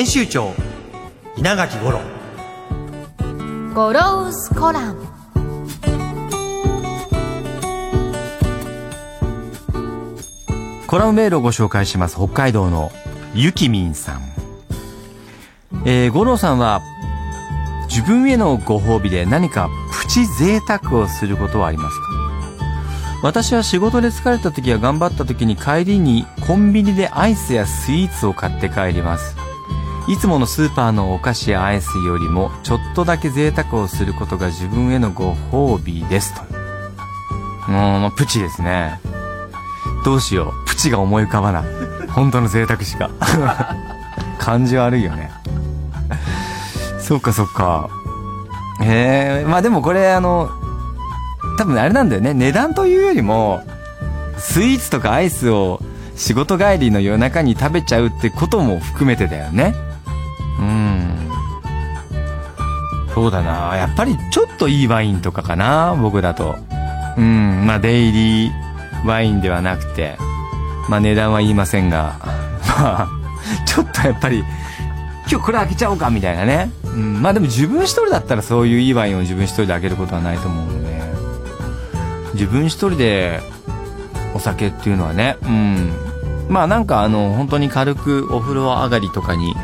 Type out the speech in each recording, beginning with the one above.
編集長稲垣五郎。ゴロウスコラム。コラムメールをご紹介します。北海道のゆきみんさん。えー、五郎さんは自分へのご褒美で何かプチ贅沢をすることはありますか？私は仕事で疲れた時や頑張った時に帰りにコンビニでアイスやスイーツを買って帰りますいつものスーパーのお菓子やアイスよりもちょっとだけ贅沢をすることが自分へのご褒美ですと。もうプチですね。どうしよう。プチが思い浮かばない。本当の贅沢しか。感じ悪いよね。そっかそっか。へえまあでもこれあの多分あれなんだよね。値段というよりもスイーツとかアイスを仕事帰りの夜中に食べちゃうってことも含めてだよね。そうだな。やっぱりちょっといいワインとかかな僕だと。うんまあデイリーワインではなくて。まあ値段は言いませんが。まあちょっとやっぱり今日これ開けちゃおうかみたいなね、うん、まあでも自分一人だったらそういういいワインを自分一人で開けることはないと思うので。自分一人でお酒っていうのはねうん。まあなんかあの本当に軽くお風呂上がりとかに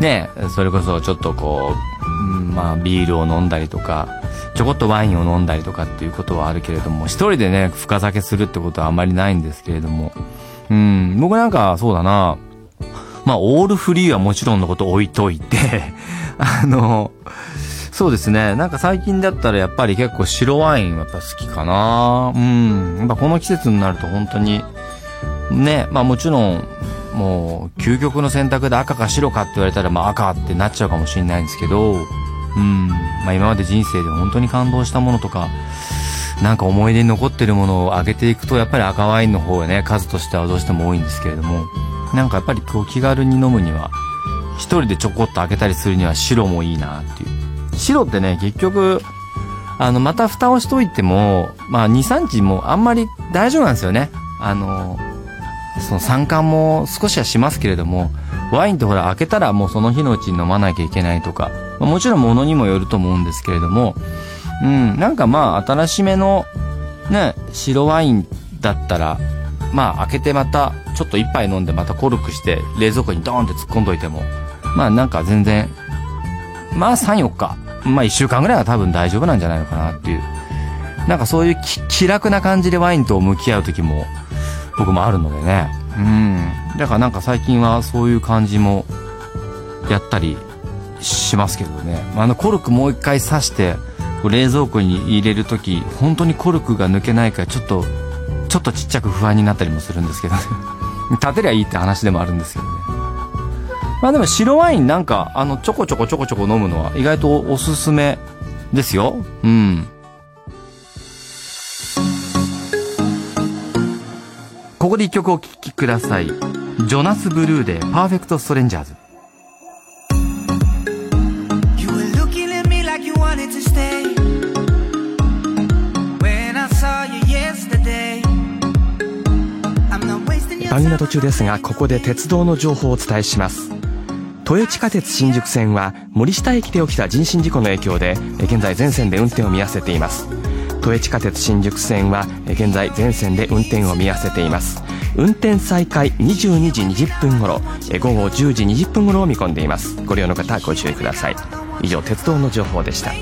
ね、それこそちょっとこう、まあビールを飲んだりとか、ちょこっとワインを飲んだりとかっていうことはあるけれども、一人でね、深酒するってことはあまりないんですけれども、うん、僕なんかそうだな、まあオールフリーはもちろんのこと置いといて、あの、そうですね。なんか最近だったらやっぱり結構白ワインやっぱ好きかな。うん。やっぱこの季節になると本当に、ね、まあもちろん、もう究極の選択で赤か白かって言われたらまあ赤ってなっちゃうかもしれないんですけど、うん、まあ今まで人生で本当に感動したものとか、なんか思い出に残ってるものを上げていくとやっぱり赤ワインの方がね、数としてはどうしても多いんですけれども、なんかやっぱりこう気軽に飲むには、一人でちょこっと開けたりするには白もいいなっていう。白ってね、結局、あの、また蓋をしといても、まあ2、3日もあんまり大丈夫なんですよね。あの、その酸化も少しはしますけれども、ワインってほら開けたらもうその日のうちに飲まなきゃいけないとか、まあ、もちろん物にもよると思うんですけれども、うん、なんかまあ新しめのね、白ワインだったら、まあ開けてまたちょっと一杯飲んでまたコルクして冷蔵庫にドーンって突っ込んどいても、まあなんか全然、まあ3、4日、まあ1週間ぐらいは多分大丈夫なんじゃないのかなっていう。なんかそういう気楽な感じでワインと向き合う時も僕もあるのでね。うん。だからなんか最近はそういう感じもやったりしますけどね。あのコルクもう一回刺して、冷蔵庫に入れる時本当にコルクが抜けないからちょっと、ちょっとちっちゃく不安になったりもするんですけどね。立てりゃいいって話でもあるんですけどね。まあでも白ワインなんか、あの、ちょこちょこちょこちょこ飲むのは意外とおすすめですよ。うん。ここで一曲お聴きください。ジョナス・ブルーでパーフェクト・ストレンジャーズ。番組の途中ですが、ここで鉄道の情報をお伝えします。都営地下鉄新宿線は森下駅で起きた人身事故の影響で、現在全線で運転を見合わせています。都営地下鉄新宿線は現在全線で運転を見合わせています。運転再開22時20分頃午後10時20分頃を見込んでいます。ご利用の方ご注意ください。以上鉄道の情報でした。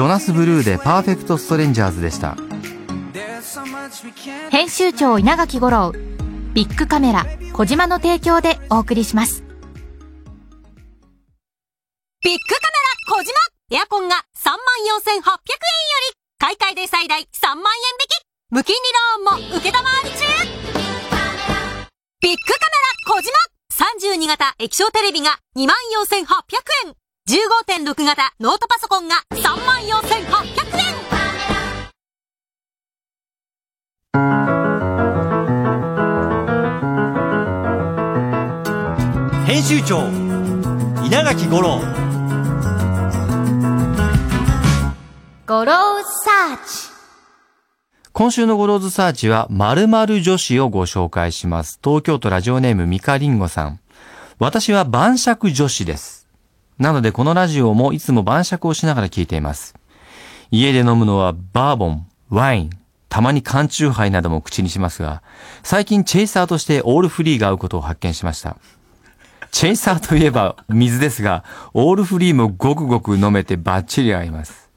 ジョナス・ブルーでパーフェクト・ストレンジャーズでした。編集長稲垣吾郎ビッグカメラ小島の提供でお送りします。ビッグカメラ小島エアコンが3万4800円より買い替えで最大3万円引き。無金利ローンも受けたまわり中。ビッグカメラ小島。32型液晶テレビが2万4800円。15.6型ノートパソコンが34,800円編集長稲垣吾郎ゴローズサーチ今週のゴローズサーチは〇〇女子をご紹介します。東京都ラジオネームミカリンゴさん。私は晩酌女子です。なのでこのラジオもいつも晩酌をしながら聞いています。家で飲むのはバーボン、ワイン、たまに缶チューハイなども口にしますが、最近チェイサーとしてオールフリーが合うことを発見しました。チェイサーといえば水ですが、オールフリーもごくごく飲めてバッチリ合います。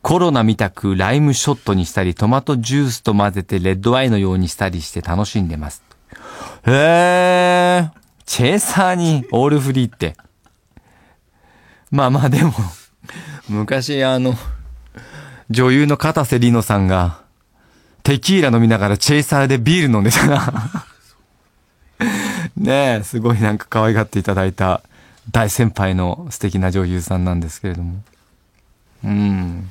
コロナみたくライムショットにしたり、トマトジュースと混ぜてレッドワインのようにしたりして楽しんでます。へー。チェイサーにオールフリーって。まあまあでも、昔あの、女優の片瀬里乃さんが、テキーラ飲みながらチェイサーでビール飲んでたな。ねえ、すごいなんか可愛がっていただいた大先輩の素敵な女優さんなんですけれども。うん。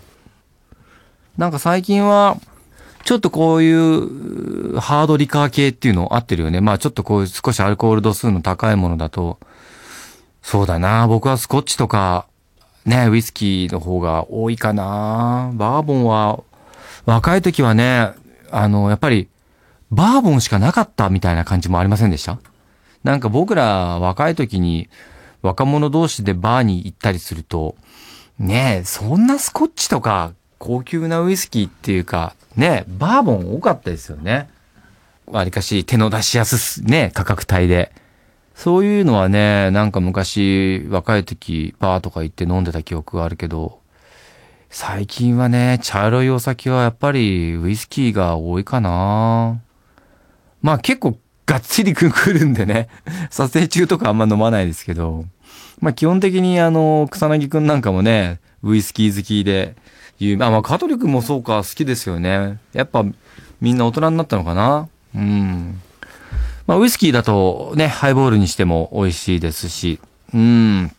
なんか最近は、ちょっとこういうハードリカー系っていうの合ってるよね。まあちょっとこう少しアルコール度数の高いものだと、そうだな。僕はスコッチとか、ね、ウイスキーの方が多いかな。バーボンは、若い時はね、あの、やっぱり、バーボンしかなかったみたいな感じもありませんでした？なんか僕ら若い時に若者同士でバーに行ったりすると、ねえ、そんなスコッチとか高級なウイスキーっていうか、ねえ、バーボン多かったですよね。わりかし手の出しやすす、ね、価格帯で。そういうのはね、なんか昔若い時バーとか行って飲んでた記憶があるけど、最近はね、茶色いお酒はやっぱりウイスキーが多いかなまあ結構がっつりく来るんでね、撮影中とかあんま飲まないですけど、まあ基本的にあの、草薙くんなんかもね、ウイスキー好きで、有名あ、まあ香取くんもそうか、好きですよね。やっぱみんな大人になったのかなうん。まあウイスキーだとね、ハイボールにしても美味しいですし、うん。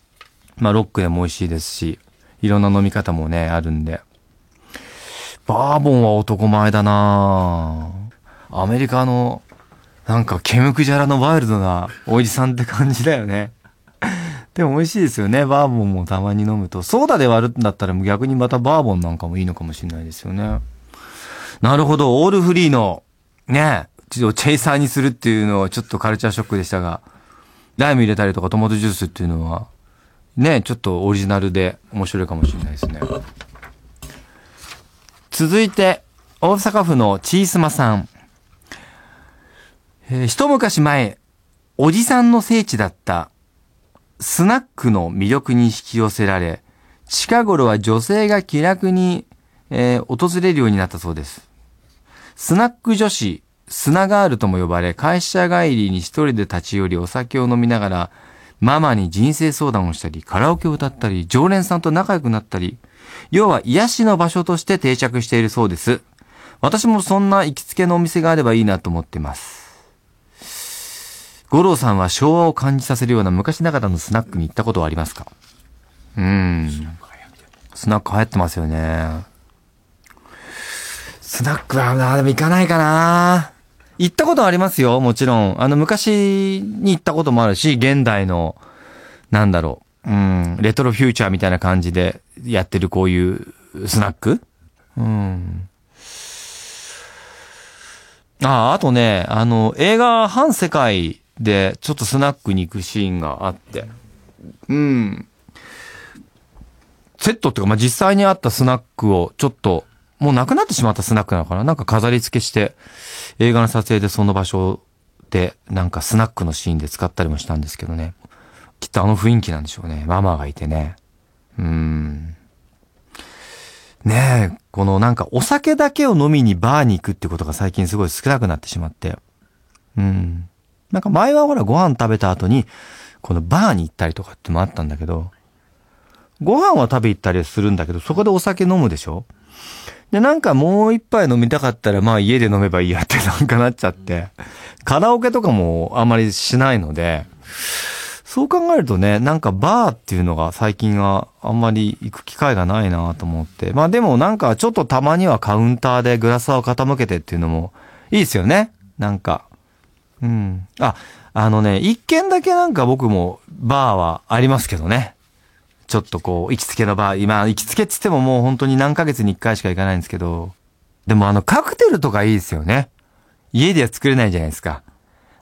まあロックでも美味しいですし、いろんな飲み方もね、あるんで。バーボンは男前だなアメリカの、なんか、ケムクジャラのワイルドなおじさんって感じだよね。でも美味しいですよね。バーボンもたまに飲むと。ソーダで割るんだったら逆にまたバーボンなんかもいいのかもしれないですよね。なるほど。オールフリーの、ね、チェイサーにするっていうのはちょっとカルチャーショックでしたが、ライム入れたりとかトマトジュースっていうのは、ね、ちょっとオリジナルで面白いかもしれないですね。続いて、大阪府のチースマさん。えー一昔前、おじさんの聖地だったスナックの魅力に引き寄せられ、近頃は女性が気楽に、えー訪れるようになったそうです。スナック女子、スナガールとも呼ばれ、会社帰りに一人で立ち寄りお酒を飲みながら、ママに人生相談をしたり、カラオケを歌ったり、常連さんと仲良くなったり、要は癒しの場所として定着しているそうです。私もそんな行きつけのお店があればいいなと思ってます。五郎さんは昭和を感じさせるような昔ながらのスナックに行ったことはありますか？うん。スナック流行ってますよね。スナックはな、でも行かないかな。行ったことありますよ、もちろん。あの、昔に行ったこともあるし、現代の、なんだろう、うん、レトロフューチャーみたいな感じでやってるこういうスナックうん。ああ、あとね、あの、映画、反世界で、ちょっとスナックに行くシーンがあって。うん。セットっていうか、まあ、実際にあったスナックを、ちょっと、もうなくなってしまったスナックなのかななんか飾り付けして、映画の撮影でその場所で、なんかスナックのシーンで使ったりもしたんですけどね。きっとあの雰囲気なんでしょうね。ママがいてね。うーん。ねえ、このなんかお酒だけを飲みにバーに行くってことが最近すごい少なくなってしまって。うん。なんか前はほらご飯食べた後に、このバーに行ったりとかってもあったんだけど、ご飯は食べ行ったりするんだけど、そこでお酒飲むでしょ？で、なんかもう一杯飲みたかったら、まあ家で飲めばいいやってなんかなっちゃって、カラオケとかもあんまりしないので、そう考えるとね、なんかバーっていうのが最近はあんまり行く機会がないなと思って。まあでもなんかちょっとたまにはカウンターでグラスを傾けてっていうのもいいですよね。なんか。うん。あ、あのね、一軒だけなんか僕もバーはありますけどね。ちょっとこう、行きつけのバー、今、行きつけっつってももう本当に何ヶ月に一回しか行かないんですけど、でもあの、カクテルとかいいですよね。家では作れないじゃないですか。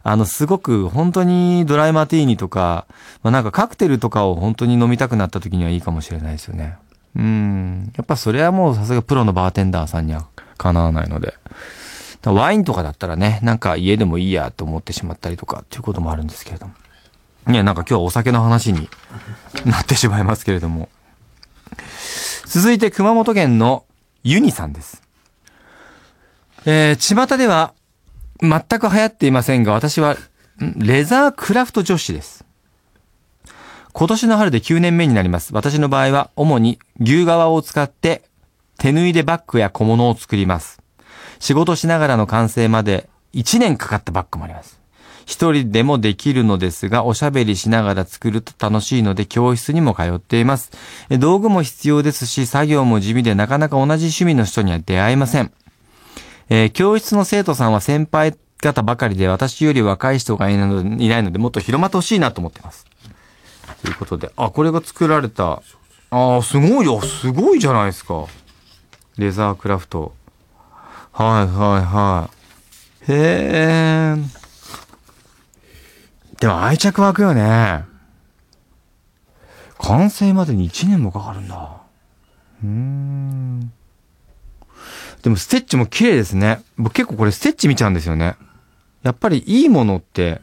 あの、すごく本当にドライマティーニとか、まあなんかカクテルとかを本当に飲みたくなった時にはいいかもしれないですよね。うん。やっぱそれはもうさすがプロのバーテンダーさんにはかなわないので。ワインとかだったらね、なんか家でもいいやと思ってしまったりとかっていうこともあるんですけれども。いや、なんか今日はお酒の話に なってしまいますけれども。続いて熊本県のユニさんです。えー、巷では全く流行っていませんが、私は、んレザークラフト女子です。今年の春で9年目になります。私の場合は、主に牛革を使って、手縫いでバッグや小物を作ります。仕事しながらの完成まで1年かかったバッグもあります。一人でもできるのですが、おしゃべりしながら作ると楽しいので、教室にも通っています。え道具も必要ですし、作業も地味でなかなか同じ趣味の人には出会えません。えー教室の生徒さんは先輩方ばかりで、私より若い人がいないので、いないのでもっと広まってほしいなと思ってます。ということで、あ、これが作られた、ああ、すごいよ、すごいじゃないですか。レザークラフト。はいはいはい。へえ。でも愛着湧くよね。完成までに1年もかかるんだ。うーん。でもステッチも綺麗ですね。僕結構これステッチ見ちゃうんですよね。やっぱりいいものって、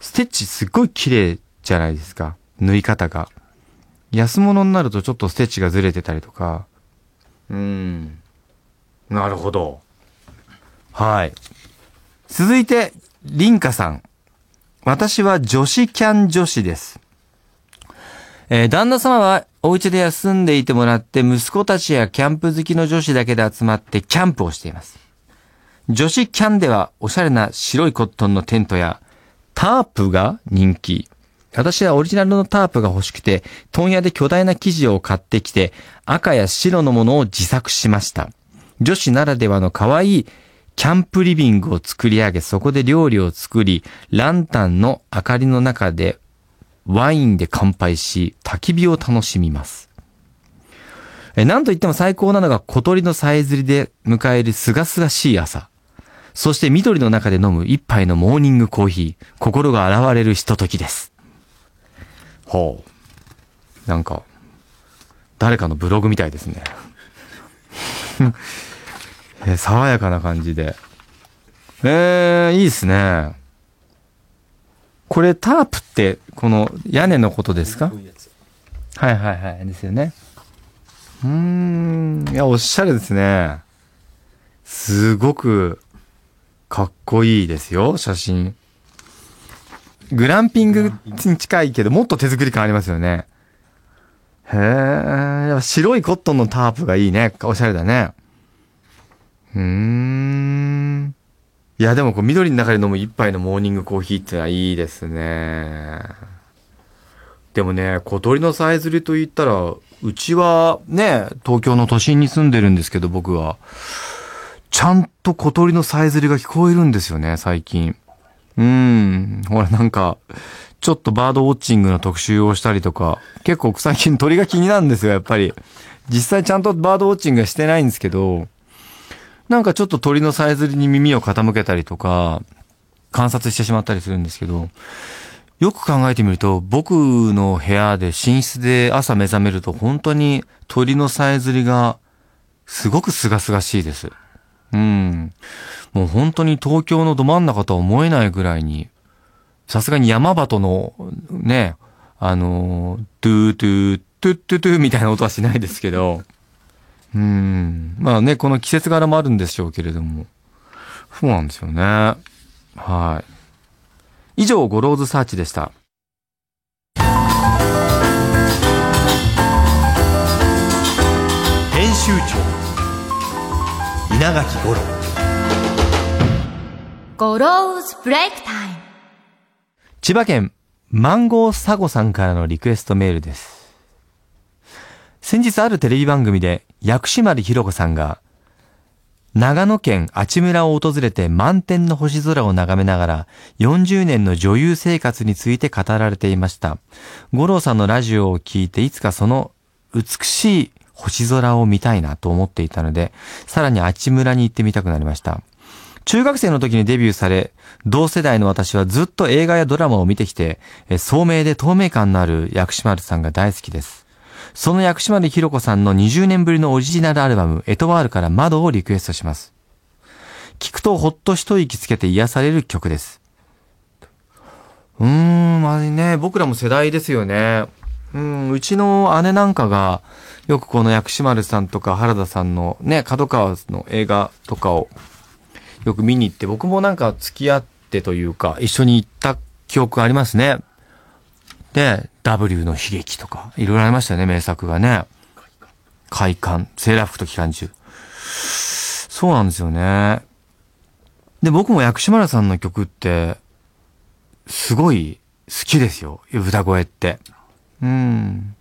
ステッチすっごい綺麗じゃないですか。縫い方が。安物になるとちょっとステッチがずれてたりとか。うーん。なるほど。はい。続いて、リンカさん。私は女子キャン女子です。えー旦那様はお家で休んでいてもらって息子たちやキャンプ好きの女子だけで集まってキャンプをしています。女子キャンではおしゃれな白いコットンのテントやタープが人気。私はオリジナルのタープが欲しくて、問屋で巨大な生地を買ってきて、赤や白のものを自作しました。女子ならではの可愛いキャンプリビングを作り上げ、そこで料理を作り、ランタンの明かりの中でワインで乾杯し、焚き火を楽しみます。えなんといっても最高なのが小鳥のさえずりで迎える清々しい朝。そして緑の中で飲む一杯のモーニングコーヒー。心が現れるひとときです。ほう。なんか、誰かのブログみたいですね。え爽やかな感じで。えー、いいですね。これタープって、この屋根のことですか？はいはいはい。ですよね。うーん。いや、おしゃれですね。すごく、かっこいいですよ、写真。グランピングに近いけど、もっと手作り感ありますよね。へえ、白いコットンのタープがいいね。おしゃれだね。うん。いや、でもこう緑の中で飲む一杯のモーニングコーヒーってのはいいですね。でもね、小鳥のさえずりと言ったら、うちはね、東京の都心に住んでるんですけど、僕は。ちゃんと小鳥のさえずりが聞こえるんですよね、最近。うん。ほら、なんか、ちょっとバードウォッチングの特集をしたりとか、結構最近鳥が気になるんですよ、やっぱり。実際ちゃんとバードウォッチングはしてないんですけど、なんかちょっと鳥のさえずりに耳を傾けたりとか、観察してしまったりするんですけど、よく考えてみると、僕の部屋で寝室で朝目覚めると本当に鳥のさえずりがすごく清々しいです。うん。もう本当に東京のど真ん中とは思えないぐらいに、さすがに山鳩のね、あの、トゥートゥー、トゥットゥトゥみたいな音はしないですけど、うん。まあね、この季節柄もあるんでしょうけれども。そうなんですよね。はい。以上、ゴローズサーチでした。編集長稲垣吾郎ゴローズブレイクタイム千葉県マンゴーサゴさんからのリクエストメールです。先日あるテレビ番組で薬師丸ひろ子さんが長野県阿智村を訪れて満天の星空を眺めながら40年の女優生活について語られていました。五郎さんのラジオを聞いていつかその美しい星空を見たいなと思っていたので、さらに阿智村に行ってみたくなりました。中学生の時にデビューされ、同世代の私はずっと映画やドラマを見てきて、聡明で透明感のある薬師丸さんが大好きです。その薬師丸ひろ子さんの20年ぶりのオリジナルアルバム、エトワールから窓をリクエストします。聞くとほっと一息つけて癒される曲です。うーん、まあね、僕らも世代ですよね。うん、うちの姉なんかが、よくこの薬師丸さんとか原田さんのね、角川の映画とかをよく見に行って、僕もなんか付き合ってというか、一緒に行った記憶ありますね。で、W の悲劇とか、いろいろありましたよね、名作がね。快感、セーラー服と機関銃。そうなんですよね。で、僕も薬師丸さんの曲って、すごい好きですよ、歌声って。うん。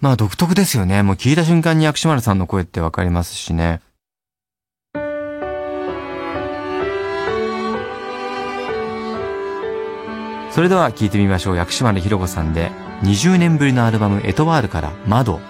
まあ独特ですよね。もう聞いた瞬間に薬師丸さんの声ってわかりますしね。それでは聞いてみましょう。薬師丸ひろ子さんで20年ぶりのアルバムエトワールから窓。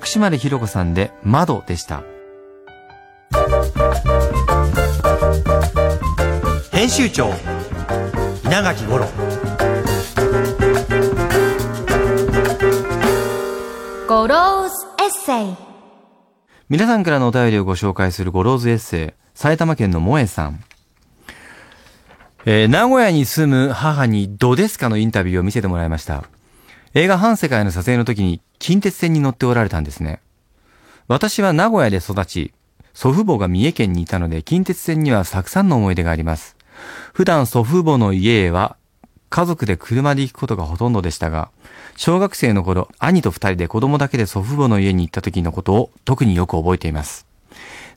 薬師丸ひろ子さんで窓でした。編集長稲垣吾郎ゴローズエッセイ皆さんからのお便りをご紹介するゴローズエッセイ、埼玉県の萌えさん。えー名古屋に住む母にどですかのインタビューを見せてもらいました。映画反世界の撮影の時に近鉄線に乗っておられたんですね。私は名古屋で育ち、祖父母が三重県にいたので近鉄線にはたくさんの思い出があります。普段祖父母の家へは家族で車で行くことがほとんどでしたが、小学生の頃、兄と二人で子供だけで祖父母の家に行った時のことを特によく覚えています。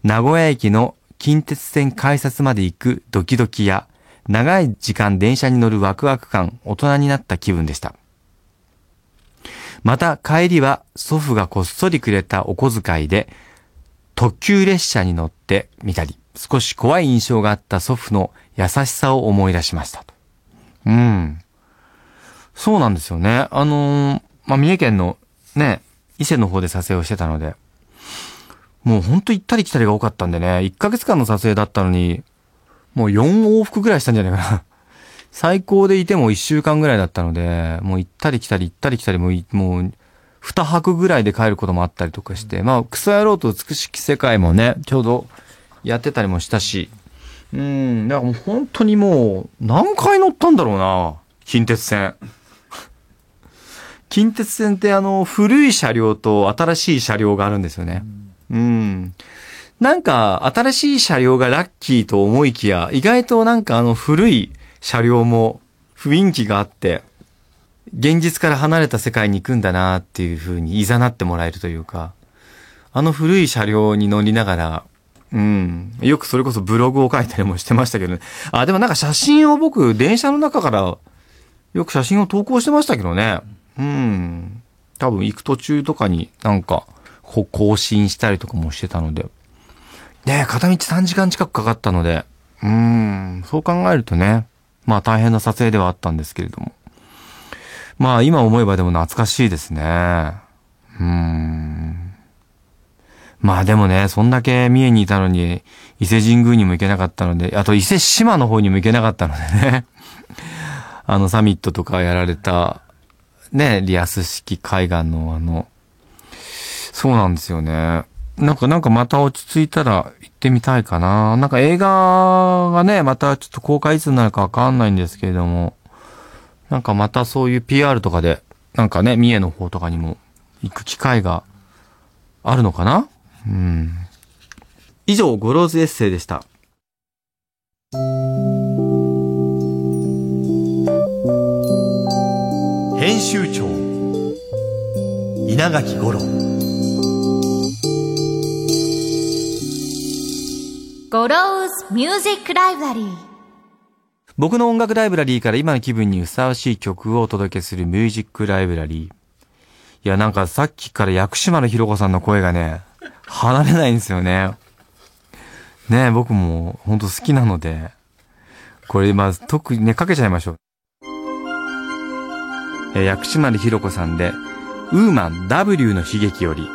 名古屋駅の近鉄線改札まで行くドキドキや、長い時間電車に乗るワクワク感、大人になった気分でした。また帰りは祖父がこっそりくれたお小遣いで、特急列車に乗ってみたり、少し怖い印象があった祖父の優しさを思い出しましたと。うん。そうなんですよね。あのーまあ、三重県のね、伊勢の方で撮影をしてたので、もうほんと行ったり来たりが多かったんでね、1ヶ月間の撮影だったのに、もう4往復ぐらいしたんじゃないかな。最高でいても1週間ぐらいだったので、もう行ったり来たり行ったり来たりもい、もう、2泊ぐらいで帰ることもあったりとかして、まあ、クソ野郎と美しき世界もね、ちょうどやってたりもしたし、うん、だからもう本当にもう、何回乗ったんだろうな、近鉄線。近鉄線ってあの、古い車両と新しい車両があるんですよね。うん。なんか、新しい車両がラッキーと思いきや、意外となんかあの古い車両も雰囲気があって、現実から離れた世界に行くんだなっていう風に誘ってもらえるというか、あの古い車両に乗りながら、うん。よくそれこそブログを書いたりもしてましたけどね。あ、でもなんか写真を僕、電車の中から、よく写真を投稿してましたけどね。うん。多分行く途中とかになんか、こう更新したりとかもしてたので。ね片道3時間近くかかったので、うん、そう考えるとね、まあ大変な撮影ではあったんですけれども。まあ今思えばでも懐かしいですね。うん。まあでもね、そんだけ三重にいたのに、伊勢神宮にも行けなかったので、あと伊勢志摩の方にも行けなかったのでね。あのサミットとかやられた、ね、リアス式海岸のあの、そうなんですよね。なんか、なんかまた落ち着いたら行ってみたいかな。なんか映画がね、またちょっと公開いつになるかわかんないんですけれども、なんかまたそういう PR とかで、なんかね、三重の方とかにも行く機会があるのかな？うん。以上、ゴローズエッセイでした。編集長稲垣五郎ゴローズミュージックライブラリー僕の音楽ライブラリーから今の気分にふさわしい曲をお届けするミュージックライブラリー。いや、なんかさっきから薬師丸ひろ子さんの声がね、離れないんですよね。ね僕も本当好きなので、これまあ特にね、かけちゃいましょう。え薬師丸ひろ子さんで、ウーマン W の悲劇より、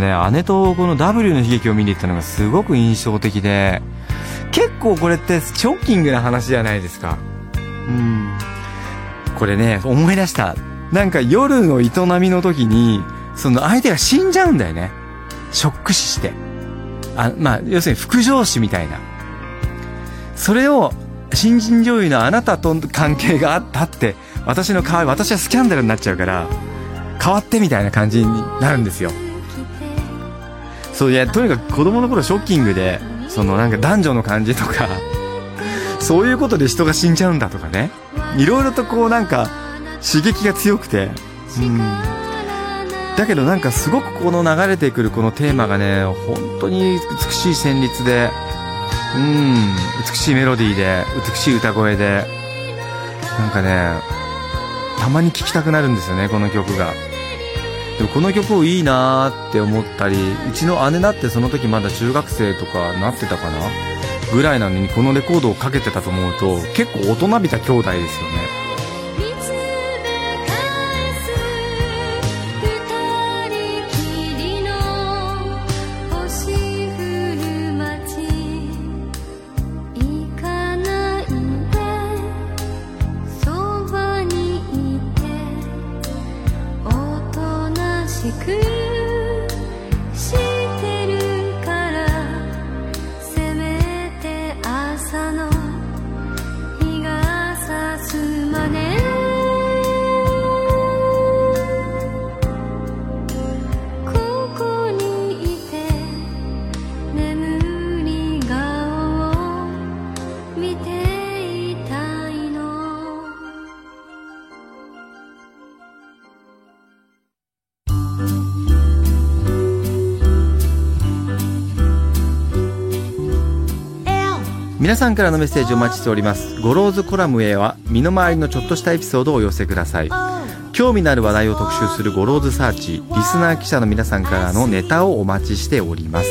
かね、姉とこの W の悲劇を見に行ったのがすごく印象的で、結構これってショッキングな話じゃないですか。うん。これね、思い出した。なんか夜の営みの時に、その相手が死んじゃうんだよね。ショック死して。あ、まあ、要するに副上司みたいな。それを、新人女優のあなたと関係があったって、私の代わり、私はスキャンダルになっちゃうから、変わってみたいな感じになるんですよ。そういや、とにかく子供の頃ショッキングで、そのなんか男女の感じとか、そういうことで人が死んじゃうんだとかね。いろいろとこうなんか刺激が強くて、うん。だけどなんかすごくこの流れてくるこのテーマがね、本当に美しい旋律で、うん、美しいメロディーで、美しい歌声で、なんかね、たまに聴きたくなるんですよね、この曲が。でもこの曲をいいなーって思ったり、うちの姉だってその時まだ中学生とかなってたかなぐらいなのにこのレコードをかけてたと思うと、結構大人びた兄弟ですよね。皆さんからのメッセージをお待ちしております。ゴローズコラムへは、身の回りのちょっとしたエピソードをお寄せください。興味のある話題を特集するゴローズサーチ、リスナー記者の皆さんからのネタをお待ちしております。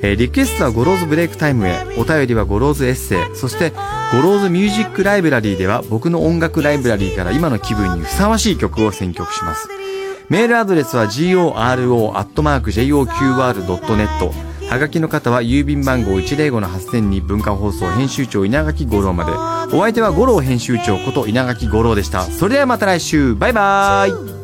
えーリクエストはゴローズブレイクタイムへ、お便りはゴローズエッセイ、そしてゴローズミュージックライブラリーでは僕の音楽ライブラリーから今の気分にふさわしい曲を選曲します。メールアドレスは goro.joqr.net はがきの方は郵便番号105-8000に文化放送編集長稲垣吾郎まで。お相手は五郎編集長こと稲垣吾郎でした。それではまた来週バイバーイ